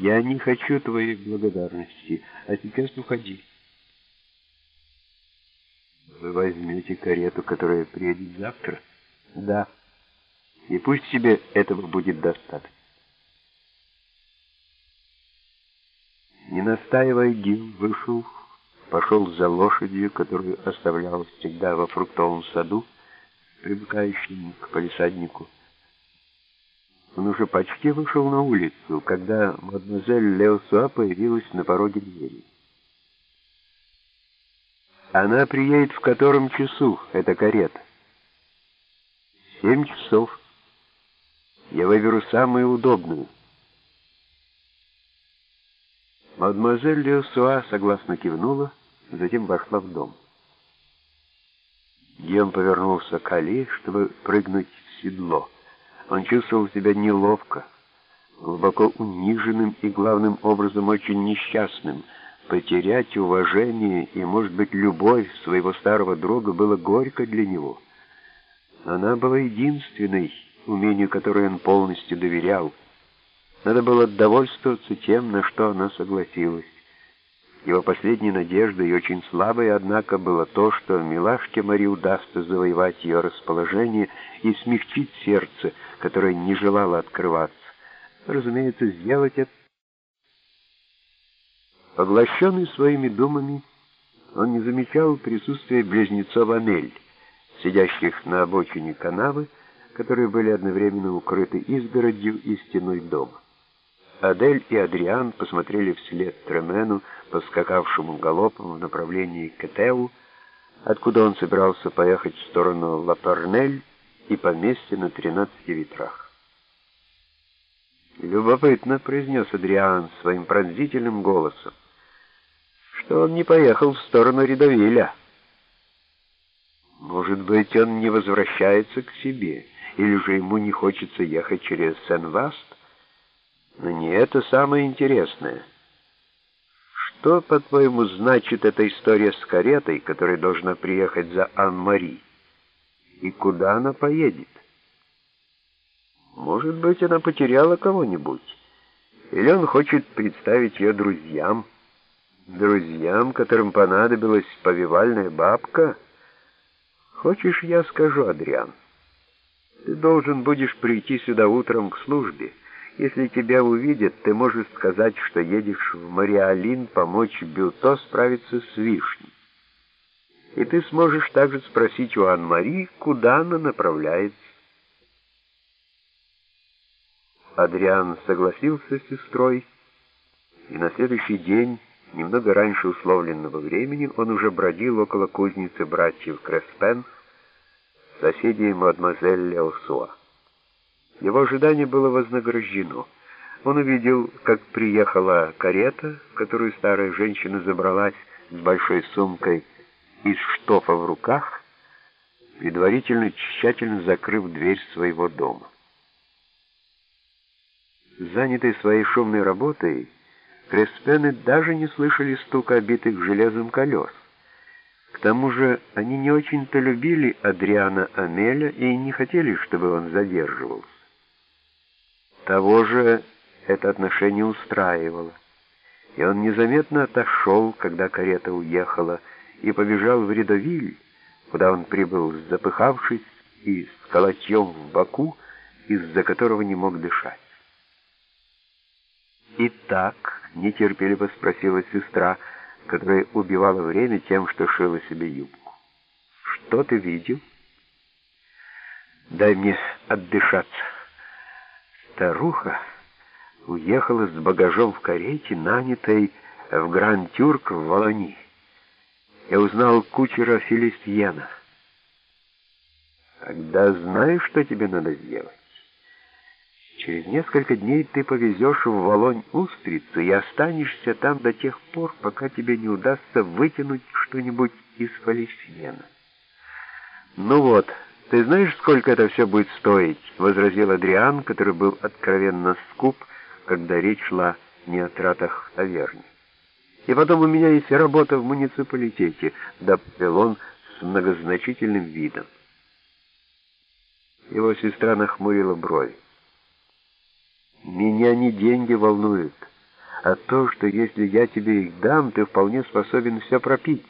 Я не хочу твоей благодарности, а сейчас уходи. Вы возьмете карету, которая приедет завтра? Да. И пусть тебе этого будет достаточно. Не настаивая, Гил вышел, пошел за лошадью, которую оставлял всегда во фруктовом саду, примыкающем к палисаднику. Он уже почти вышел на улицу, когда мадемуазель Леосуа появилась на пороге двери. Она приедет в котором часу, эта карета? Семь часов. Я выберу самую удобную. Мадемуазель Леосуа согласно кивнула, затем вошла в дом. Гем повернулся к Али, чтобы прыгнуть в седло. Он чувствовал себя неловко, глубоко униженным и, главным образом, очень несчастным. Потерять уважение и, может быть, любовь своего старого друга было горько для него. Она была единственной, умению которой он полностью доверял. Надо было довольствоваться тем, на что она согласилась. Его последней надеждой, и очень слабой, однако, было то, что милашке Мари удастся завоевать ее расположение и смягчить сердце, которое не желало открываться. Разумеется, сделать это. Поглощенный своими думами, он не замечал присутствия близнецов Амель, сидящих на обочине канавы, которые были одновременно укрыты изгородью и стеной дома. Адель и Адриан посмотрели вслед Тремену, поскакавшему галопом в направлении Кетеу, откуда он собирался поехать в сторону Лапарнель и поместье на тринадцати ветрах. «Любопытно», — произнес Адриан своим пронзительным голосом, что он не поехал в сторону Рядовиля. Может быть, он не возвращается к себе, или же ему не хочется ехать через Сен-Васт? Это самое интересное. Что, по-твоему, значит эта история с каретой, которая должна приехать за Ан-Мари? И куда она поедет? Может быть, она потеряла кого-нибудь. Или он хочет представить ее друзьям. Друзьям, которым понадобилась повивальная бабка? Хочешь, я скажу, Адриан? Ты должен будешь прийти сюда утром к службе. Если тебя увидят, ты можешь сказать, что едешь в Мариалин помочь Бюто справиться с вишней. И ты сможешь также спросить у Ан-Мари, куда она направляется. Адриан согласился с сестрой, и на следующий день, немного раньше условленного времени, он уже бродил около кузницы братьев Креспен, соседей мадемуазель Леосуа. Его ожидание было вознаграждено. Он увидел, как приехала карета, в которую старая женщина забралась с большой сумкой из штофа в руках, предварительно тщательно закрыв дверь своего дома. Занятые своей шумной работой, Креспены даже не слышали стука обитых железом колес. К тому же они не очень-то любили Адриана Амеля и не хотели, чтобы он задерживался. Того же это отношение устраивало, и он незаметно отошел, когда карета уехала, и побежал в Редовиль, куда он прибыл, запыхавшись и с колотьем в боку, из-за которого не мог дышать. «Итак», — нетерпеливо спросила сестра, которая убивала время тем, что шила себе юбку, — «что ты видел?» «Дай мне отдышаться». Старуха уехала с багажом в карете, нанятой в Гран-Тюрк в Волони. Я узнал кучера Филистьена. Тогда знаешь, что тебе надо сделать? Через несколько дней ты повезешь в Волонь устрицу и останешься там до тех пор, пока тебе не удастся вытянуть что-нибудь из Филистьена. Ну вот, «Ты знаешь, сколько это все будет стоить?» — возразил Адриан, который был откровенно скуп, когда речь шла не о тратах таверни. «И потом у меня есть работа в муниципалитете», — добавил он с многозначительным видом. Его сестра нахмурила бровь. «Меня не деньги волнуют, а то, что если я тебе их дам, ты вполне способен все пропить.